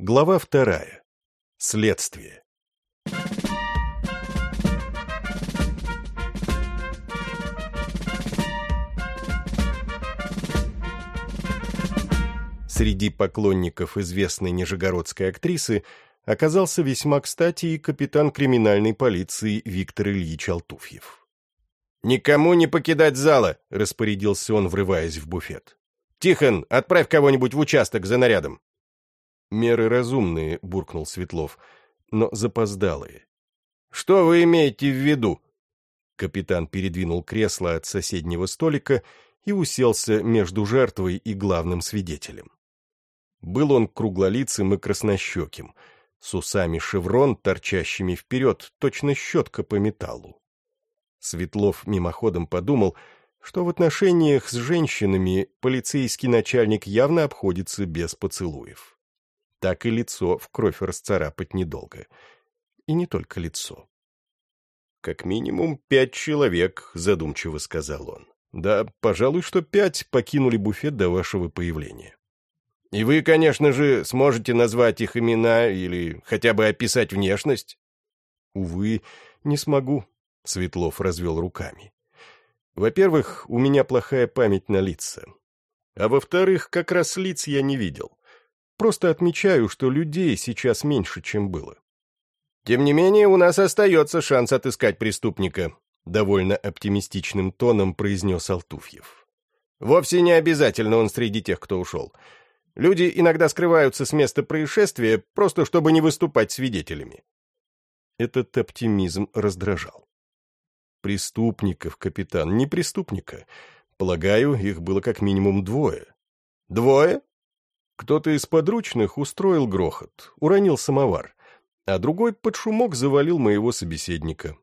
Глава вторая. Следствие. Среди поклонников известной нижегородской актрисы оказался весьма кстати и капитан криминальной полиции Виктор Ильич Алтуфьев. «Никому не покидать зала!» — распорядился он, врываясь в буфет. «Тихон, отправь кого-нибудь в участок за нарядом!» «Меры разумные», — буркнул Светлов, — «но запоздалые». «Что вы имеете в виду?» Капитан передвинул кресло от соседнего столика и уселся между жертвой и главным свидетелем. Был он круглолицым и краснощеким, с усами шеврон, торчащими вперед, точно щетка по металлу. Светлов мимоходом подумал, что в отношениях с женщинами полицейский начальник явно обходится без поцелуев. Так и лицо в кровь расцарапать недолго. И не только лицо. «Как минимум пять человек», — задумчиво сказал он. «Да, пожалуй, что пять покинули буфет до вашего появления». «И вы, конечно же, сможете назвать их имена или хотя бы описать внешность?» «Увы, не смогу», — Светлов развел руками. «Во-первых, у меня плохая память на лица. А во-вторых, как раз лиц я не видел. Просто отмечаю, что людей сейчас меньше, чем было. Тем не менее, у нас остается шанс отыскать преступника, довольно оптимистичным тоном произнес Алтуфьев. Вовсе не обязательно он среди тех, кто ушел. Люди иногда скрываются с места происшествия, просто чтобы не выступать свидетелями. Этот оптимизм раздражал. Преступников, капитан, не преступника. Полагаю, их было как минимум двое. Двое? Кто-то из подручных устроил грохот, уронил самовар, а другой под шумок завалил моего собеседника.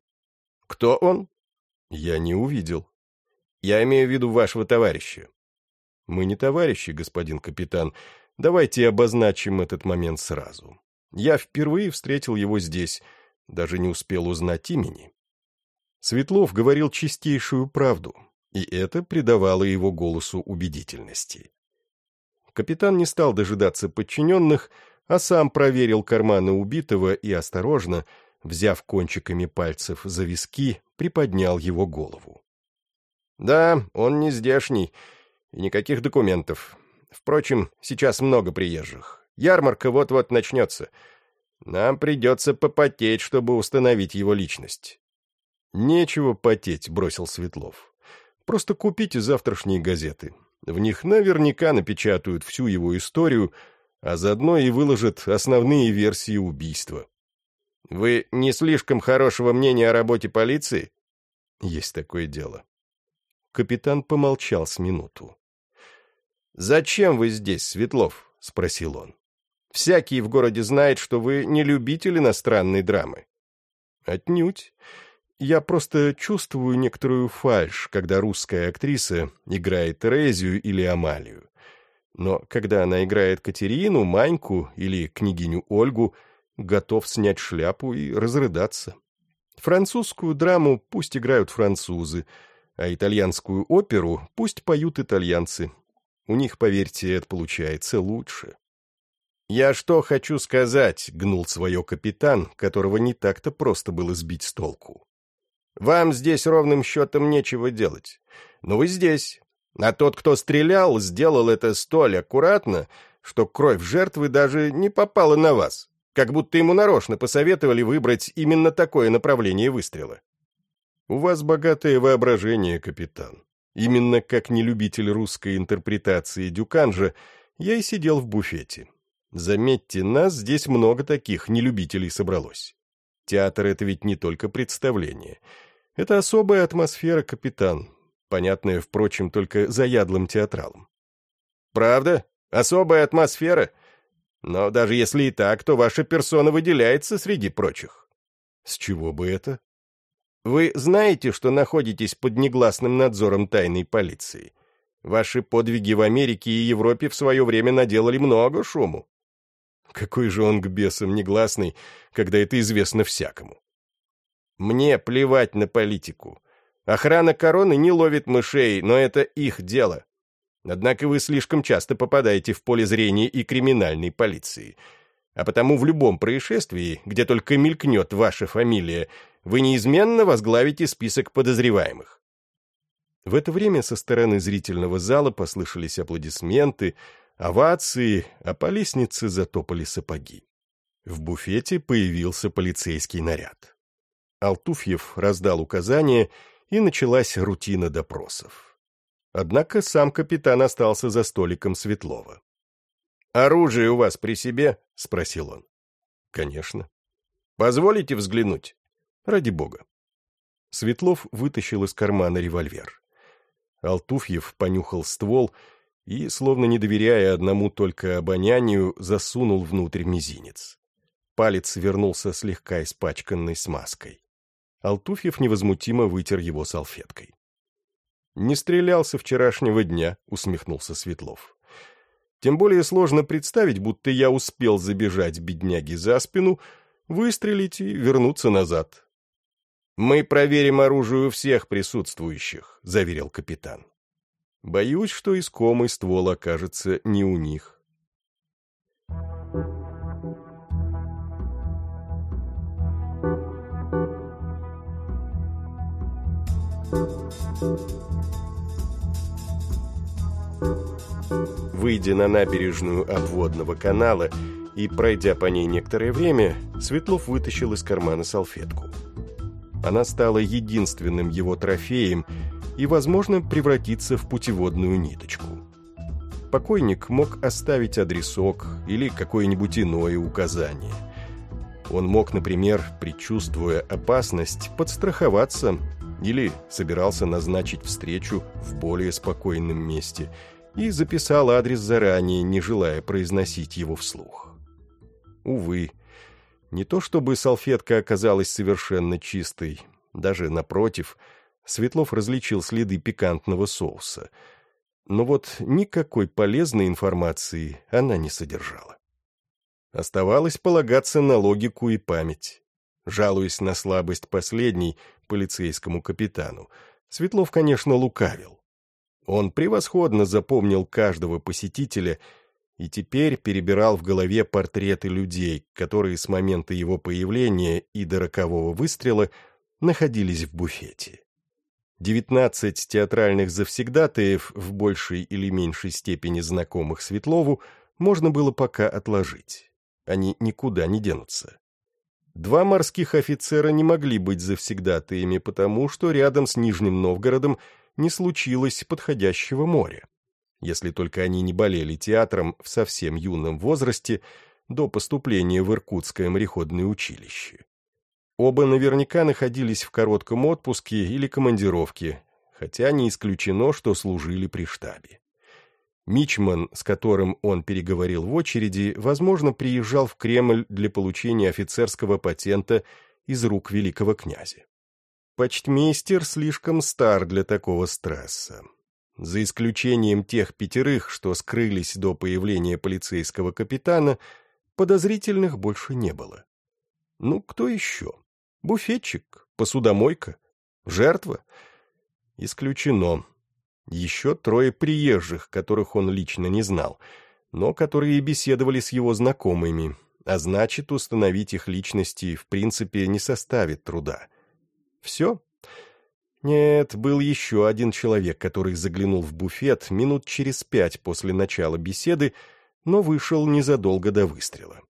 Кто он? Я не увидел. Я имею в виду вашего товарища. Мы не товарищи, господин капитан. Давайте обозначим этот момент сразу. Я впервые встретил его здесь, даже не успел узнать имени. Светлов говорил чистейшую правду, и это придавало его голосу убедительности. Капитан не стал дожидаться подчиненных, а сам проверил карманы убитого и осторожно, взяв кончиками пальцев за виски, приподнял его голову. «Да, он не здешний, и никаких документов. Впрочем, сейчас много приезжих. Ярмарка вот-вот начнется. Нам придется попотеть, чтобы установить его личность». «Нечего потеть», — бросил Светлов. «Просто купите завтрашние газеты. В них наверняка напечатают всю его историю, а заодно и выложат основные версии убийства. Вы не слишком хорошего мнения о работе полиции? Есть такое дело. Капитан помолчал с минуту. «Зачем вы здесь, Светлов?» — спросил он. «Всякий в городе знает, что вы не любитель иностранной драмы». «Отнюдь. Я просто чувствую некоторую фальшь, когда русская актриса играет Терезию или Амалию. Но когда она играет Катерину, Маньку или княгиню Ольгу, готов снять шляпу и разрыдаться. Французскую драму пусть играют французы, а итальянскую оперу пусть поют итальянцы. У них, поверьте, это получается лучше. «Я что хочу сказать», — гнул свое капитан, которого не так-то просто было сбить с толку. Вам здесь ровным счетом нечего делать. Но вы здесь. А тот, кто стрелял, сделал это столь аккуратно, что кровь жертвы даже не попала на вас, как будто ему нарочно посоветовали выбрать именно такое направление выстрела. У вас богатое воображение, капитан. Именно как нелюбитель русской интерпретации Дюканжа я и сидел в буфете. Заметьте, нас здесь много таких нелюбителей собралось. Театр — это ведь не только представление — это особая атмосфера, капитан, понятная, впрочем, только заядлым театралам. Правда? Особая атмосфера? Но даже если и так, то ваша персона выделяется среди прочих. С чего бы это? Вы знаете, что находитесь под негласным надзором тайной полиции. Ваши подвиги в Америке и Европе в свое время наделали много шуму. Какой же он к бесам негласный, когда это известно всякому? Мне плевать на политику. Охрана короны не ловит мышей, но это их дело. Однако вы слишком часто попадаете в поле зрения и криминальной полиции. А потому в любом происшествии, где только мелькнет ваша фамилия, вы неизменно возглавите список подозреваемых. В это время со стороны зрительного зала послышались аплодисменты, овации, а по лестнице затопали сапоги. В буфете появился полицейский наряд. Алтуфьев раздал указания, и началась рутина допросов. Однако сам капитан остался за столиком Светлова. «Оружие у вас при себе?» — спросил он. «Конечно». «Позволите взглянуть?» «Ради бога». Светлов вытащил из кармана револьвер. Алтуфьев понюхал ствол и, словно не доверяя одному только обонянию, засунул внутрь мизинец. Палец вернулся слегка испачканной смазкой. Алтуфьев невозмутимо вытер его салфеткой. «Не стрелялся вчерашнего дня», — усмехнулся Светлов. «Тем более сложно представить, будто я успел забежать бедняги за спину, выстрелить и вернуться назад». «Мы проверим оружие у всех присутствующих», — заверил капитан. «Боюсь, что искомый ствол окажется не у них». Выйдя на набережную обводного канала и пройдя по ней некоторое время, Светлов вытащил из кармана салфетку. Она стала единственным его трофеем и, возможно, превратиться в путеводную ниточку. Покойник мог оставить адресок или какое-нибудь иное указание. Он мог, например, предчувствуя опасность, подстраховаться или собирался назначить встречу в более спокойном месте и записал адрес заранее, не желая произносить его вслух. Увы, не то чтобы салфетка оказалась совершенно чистой, даже напротив, Светлов различил следы пикантного соуса. Но вот никакой полезной информации она не содержала. Оставалось полагаться на логику и память. Жалуясь на слабость последней, полицейскому капитану, Светлов, конечно, лукавил. Он превосходно запомнил каждого посетителя и теперь перебирал в голове портреты людей, которые с момента его появления и до рокового выстрела находились в буфете. Девятнадцать театральных завсегдатаев, в большей или меньшей степени знакомых Светлову, можно было пока отложить. Они никуда не денутся. Два морских офицера не могли быть завсегдатаями, потому что рядом с Нижним Новгородом не случилось подходящего моря. Если только они не болели театром в совсем юном возрасте до поступления в Иркутское мореходное училище. Оба наверняка находились в коротком отпуске или командировке, хотя не исключено, что служили при штабе. Мичман, с которым он переговорил в очереди, возможно, приезжал в Кремль для получения офицерского патента из рук великого князя. Почтмейстер слишком стар для такого стресса. За исключением тех пятерых, что скрылись до появления полицейского капитана, подозрительных больше не было. Ну, кто еще? Буфетчик? Посудомойка? Жертва? Исключено. Еще трое приезжих, которых он лично не знал, но которые беседовали с его знакомыми, а значит, установить их личности в принципе не составит труда. Все? Нет, был еще один человек, который заглянул в буфет минут через пять после начала беседы, но вышел незадолго до выстрела.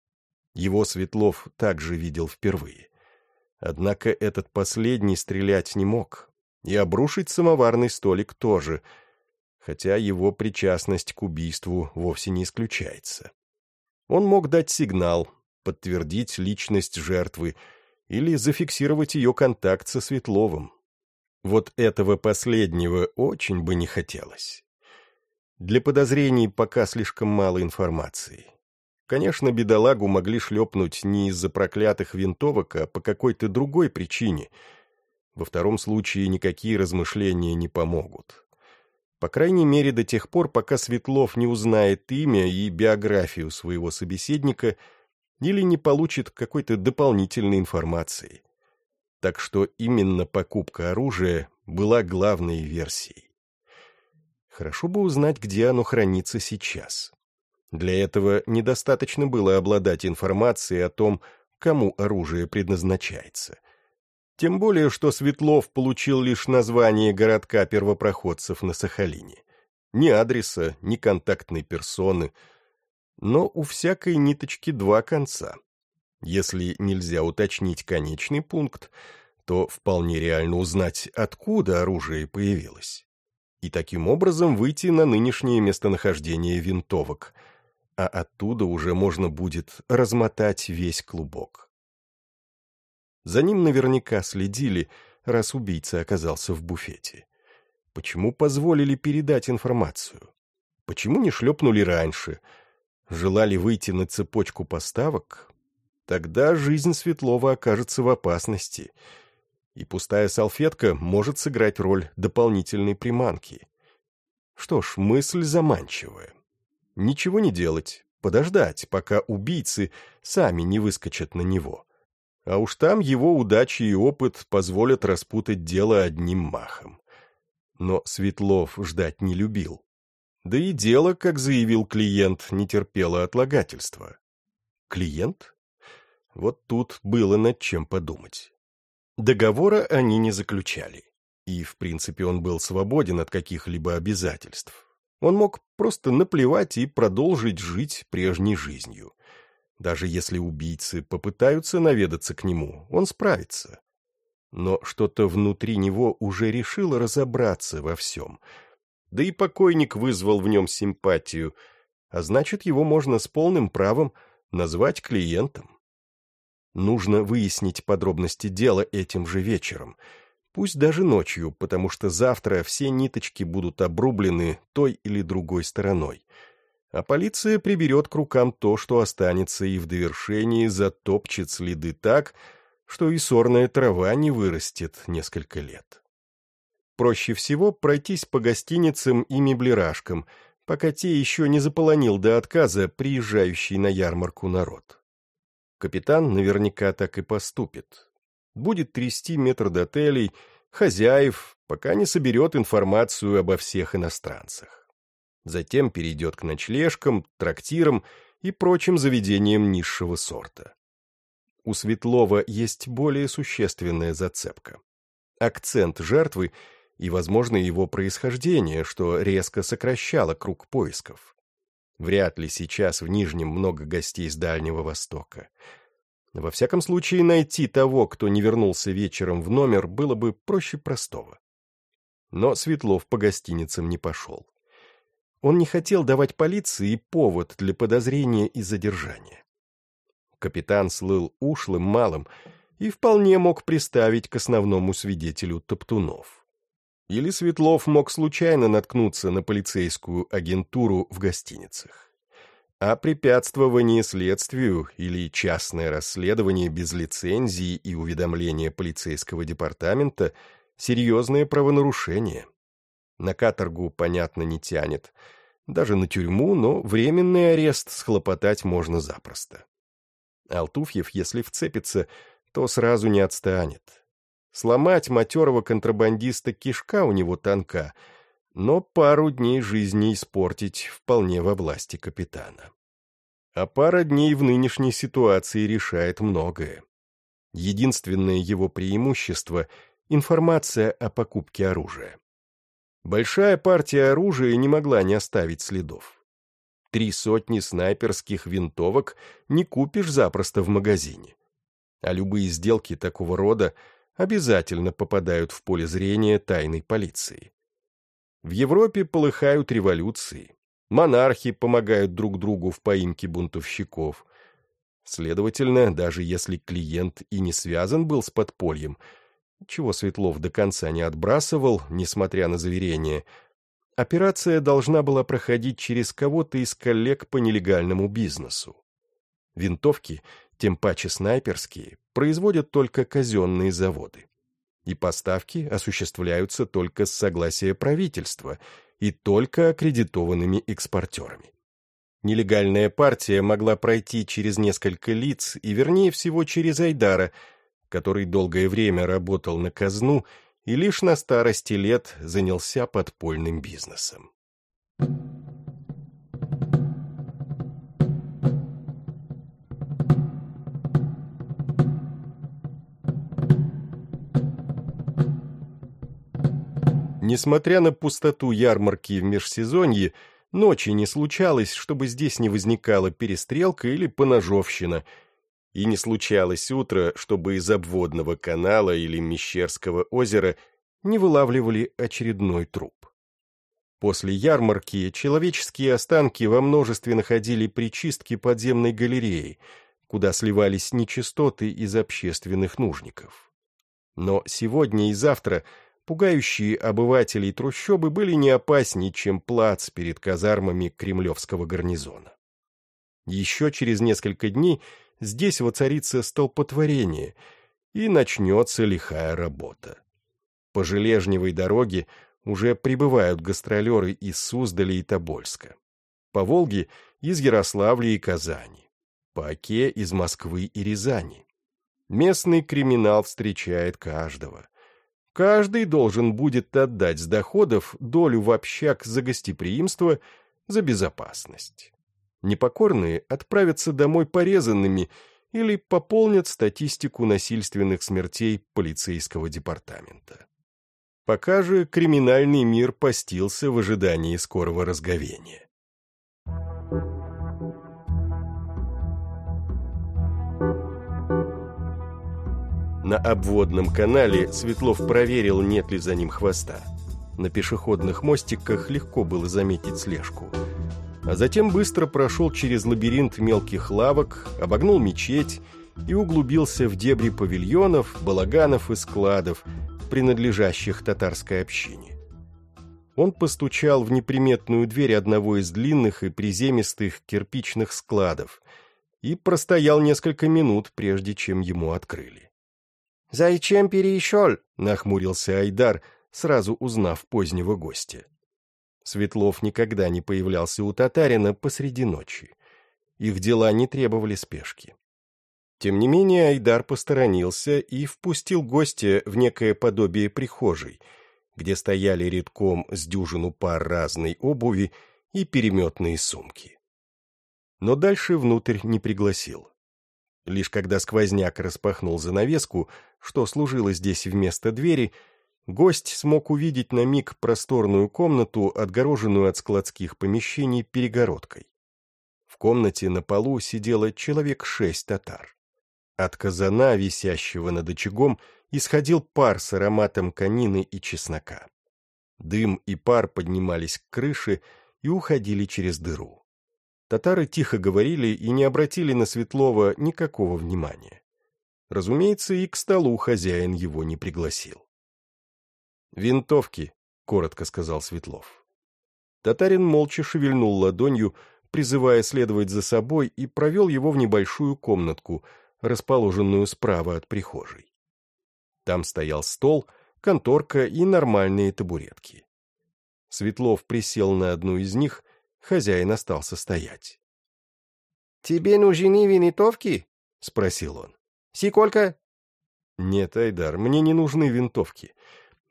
Его Светлов также видел впервые. Однако этот последний стрелять не мог, и обрушить самоварный столик тоже, хотя его причастность к убийству вовсе не исключается. Он мог дать сигнал, подтвердить личность жертвы или зафиксировать ее контакт со Светловым. Вот этого последнего очень бы не хотелось. Для подозрений пока слишком мало информации. Конечно, бедолагу могли шлепнуть не из-за проклятых винтовок, а по какой-то другой причине — во втором случае никакие размышления не помогут. По крайней мере, до тех пор, пока Светлов не узнает имя и биографию своего собеседника или не получит какой-то дополнительной информации. Так что именно покупка оружия была главной версией. Хорошо бы узнать, где оно хранится сейчас. Для этого недостаточно было обладать информацией о том, кому оружие предназначается. Тем более, что Светлов получил лишь название городка первопроходцев на Сахалине. Ни адреса, ни контактной персоны. Но у всякой ниточки два конца. Если нельзя уточнить конечный пункт, то вполне реально узнать, откуда оружие появилось. И таким образом выйти на нынешнее местонахождение винтовок, а оттуда уже можно будет размотать весь клубок. За ним наверняка следили, раз убийца оказался в буфете. Почему позволили передать информацию? Почему не шлепнули раньше? Желали выйти на цепочку поставок? Тогда жизнь Светлова окажется в опасности, и пустая салфетка может сыграть роль дополнительной приманки. Что ж, мысль заманчивая. Ничего не делать, подождать, пока убийцы сами не выскочат на него. А уж там его удачи и опыт позволят распутать дело одним махом. Но Светлов ждать не любил. Да и дело, как заявил клиент, не терпело отлагательства. Клиент? Вот тут было над чем подумать. Договора они не заключали. И, в принципе, он был свободен от каких-либо обязательств. Он мог просто наплевать и продолжить жить прежней жизнью. Даже если убийцы попытаются наведаться к нему, он справится. Но что-то внутри него уже решило разобраться во всем. Да и покойник вызвал в нем симпатию, а значит, его можно с полным правом назвать клиентом. Нужно выяснить подробности дела этим же вечером. Пусть даже ночью, потому что завтра все ниточки будут обрублены той или другой стороной. А полиция приберет к рукам то, что останется, и в довершении затопчет следы так, что и сорная трава не вырастет несколько лет. Проще всего пройтись по гостиницам и меблирашкам, пока те еще не заполонил до отказа приезжающий на ярмарку народ. Капитан наверняка так и поступит. Будет трясти метрдотелей, хозяев, пока не соберет информацию обо всех иностранцах. Затем перейдет к ночлежкам, трактирам и прочим заведениям низшего сорта. У Светлова есть более существенная зацепка. Акцент жертвы и, возможно, его происхождение, что резко сокращало круг поисков. Вряд ли сейчас в Нижнем много гостей с Дальнего Востока. Во всяком случае, найти того, кто не вернулся вечером в номер, было бы проще простого. Но Светлов по гостиницам не пошел. Он не хотел давать полиции повод для подозрения и задержания. Капитан слыл ушлым малым и вполне мог приставить к основному свидетелю Топтунов. Или Светлов мог случайно наткнуться на полицейскую агентуру в гостиницах. А препятствование следствию или частное расследование без лицензии и уведомления полицейского департамента – серьезное правонарушение. На каторгу, понятно, не тянет. Даже на тюрьму, но временный арест схлопотать можно запросто. Алтуфьев, если вцепится, то сразу не отстанет Сломать матерого контрабандиста кишка у него тонка, но пару дней жизни испортить вполне во власти капитана. А пара дней в нынешней ситуации решает многое. Единственное его преимущество — информация о покупке оружия. Большая партия оружия не могла не оставить следов. Три сотни снайперских винтовок не купишь запросто в магазине. А любые сделки такого рода — обязательно попадают в поле зрения тайной полиции. В Европе полыхают революции, монархи помогают друг другу в поимке бунтовщиков. Следовательно, даже если клиент и не связан был с подпольем, чего Светлов до конца не отбрасывал, несмотря на заверение, операция должна была проходить через кого-то из коллег по нелегальному бизнесу. Винтовки — тем паче снайперские, производят только казенные заводы. И поставки осуществляются только с согласия правительства и только аккредитованными экспортерами. Нелегальная партия могла пройти через несколько лиц и, вернее всего, через Айдара, который долгое время работал на казну и лишь на старости лет занялся подпольным бизнесом. Несмотря на пустоту ярмарки в межсезонье, ночи не случалось, чтобы здесь не возникала перестрелка или поножовщина – и не случалось утро, чтобы из обводного канала или Мещерского озера не вылавливали очередной труп. После ярмарки человеческие останки во множестве находили причистки подземной галереи, куда сливались нечистоты из общественных нужников. Но сегодня и завтра пугающие обывателей трущобы были не опаснее, чем плац перед казармами кремлевского гарнизона. Еще через несколько дней здесь воцарится столпотворение, и начнется лихая работа. По железневой дороге уже прибывают гастролеры из Суздаля и Тобольска. По Волге — из Ярославля и Казани. По Оке — из Москвы и Рязани. Местный криминал встречает каждого. Каждый должен будет отдать с доходов долю в общак за гостеприимство, за безопасность. Непокорные отправятся домой порезанными или пополнят статистику насильственных смертей полицейского департамента. Пока же криминальный мир постился в ожидании скорого разговения. На обводном канале Светлов проверил, нет ли за ним хвоста. На пешеходных мостиках легко было заметить слежку. А затем быстро прошел через лабиринт мелких лавок, обогнул мечеть и углубился в дебри павильонов, балаганов и складов, принадлежащих татарской общине. Он постучал в неприметную дверь одного из длинных и приземистых кирпичных складов и простоял несколько минут, прежде чем ему открыли. «Зачем перешел?» — нахмурился Айдар, сразу узнав позднего гостя. Светлов никогда не появлялся у татарина посреди ночи. Их дела не требовали спешки. Тем не менее Айдар посторонился и впустил гостя в некое подобие прихожей, где стояли редком с дюжину пар разной обуви и переметные сумки. Но дальше внутрь не пригласил. Лишь когда сквозняк распахнул занавеску, что служило здесь вместо двери, гость смог увидеть на миг просторную комнату, отгороженную от складских помещений перегородкой. В комнате на полу сидело человек шесть татар. От казана, висящего над очагом, исходил пар с ароматом конины и чеснока. Дым и пар поднимались к крыше и уходили через дыру. Татары тихо говорили и не обратили на Светлова никакого внимания. Разумеется, и к столу хозяин его не пригласил. «Винтовки», — коротко сказал Светлов. Татарин молча шевельнул ладонью, призывая следовать за собой, и провел его в небольшую комнатку — расположенную справа от прихожей. Там стоял стол, конторка и нормальные табуретки. Светлов присел на одну из них, хозяин остался стоять. — Тебе нужны винтовки? — спросил он. — Сколько? — Нет, Айдар, мне не нужны винтовки.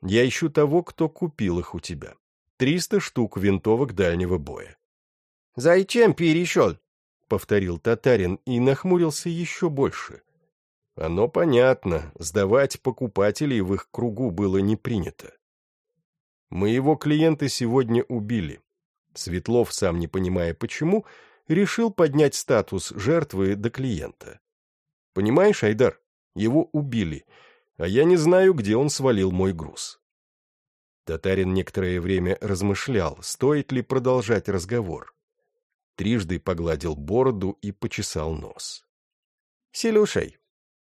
Я ищу того, кто купил их у тебя. Триста штук винтовок дальнего боя. — Зачем перешел? — повторил татарин и нахмурился еще больше. Оно понятно, сдавать покупателей в их кругу было не принято. Моего клиента сегодня убили. Светлов, сам не понимая почему, решил поднять статус жертвы до клиента. Понимаешь, Айдар, его убили, а я не знаю, где он свалил мой груз. Татарин некоторое время размышлял, стоит ли продолжать разговор трижды погладил бороду и почесал нос. — Селюшей,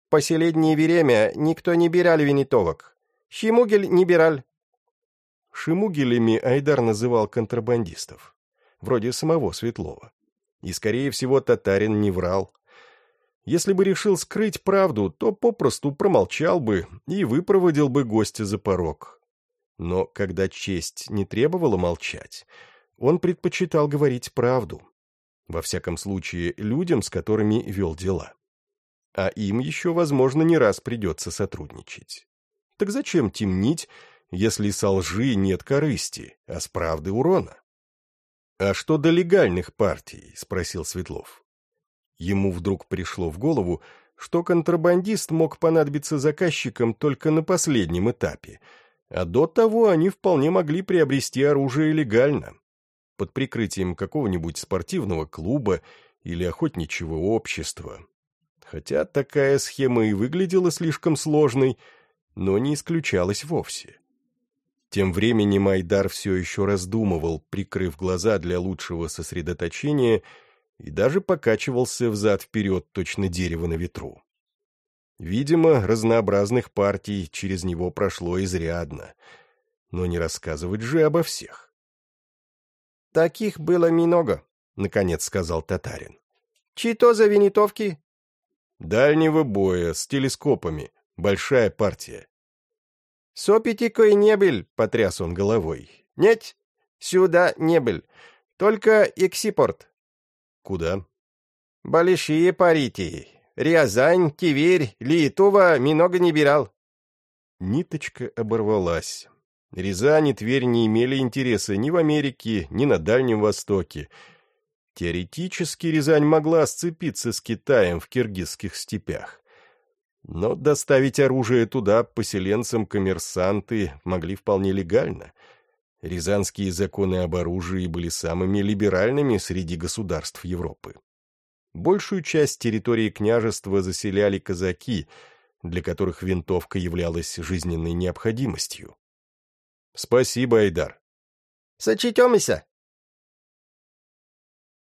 последнее время никто не бирал винитовок. Шимугель не бираль. Шимугелями Айдар называл контрабандистов, вроде самого Светлова. И, скорее всего, татарин не врал. Если бы решил скрыть правду, то попросту промолчал бы и выпроводил бы гостя за порог. Но когда честь не требовала молчать, он предпочитал говорить правду, во всяком случае, людям, с которыми вел дела. А им еще, возможно, не раз придется сотрудничать. Так зачем темнить, если со лжи нет корысти, а с правды урона? «А что до легальных партий?» — спросил Светлов. Ему вдруг пришло в голову, что контрабандист мог понадобиться заказчикам только на последнем этапе, А до того они вполне могли приобрести оружие легально, под прикрытием какого-нибудь спортивного клуба или охотничьего общества. Хотя такая схема и выглядела слишком сложной, но не исключалась вовсе. Тем временем Айдар все еще раздумывал, прикрыв глаза для лучшего сосредоточения, и даже покачивался взад-вперед, точно дерево на ветру. Видимо, разнообразных партий через него прошло изрядно, но не рассказывать же обо всех. «Таких было много», — наконец сказал татарин. «Чьи-то за винитовки?» «Дальнего боя, с телескопами. Большая партия». «Сопитикой не был», — потряс он головой. «Нет, сюда не был. Только эксипорт». «Куда?» «Большие парити. Рязань, Тиверь, Литова много не бирал». Ниточка оборвалась. Рязань и Тверь не имели интереса ни в Америке, ни на Дальнем Востоке. Теоретически Рязань могла сцепиться с Китаем в киргизских степях. Но доставить оружие туда поселенцам коммерсанты могли вполне легально. Рязанские законы об оружии были самыми либеральными среди государств Европы. Большую часть территории княжества заселяли казаки, для которых винтовка являлась жизненной необходимостью. «Спасибо, Айдар». «Сочетемся»,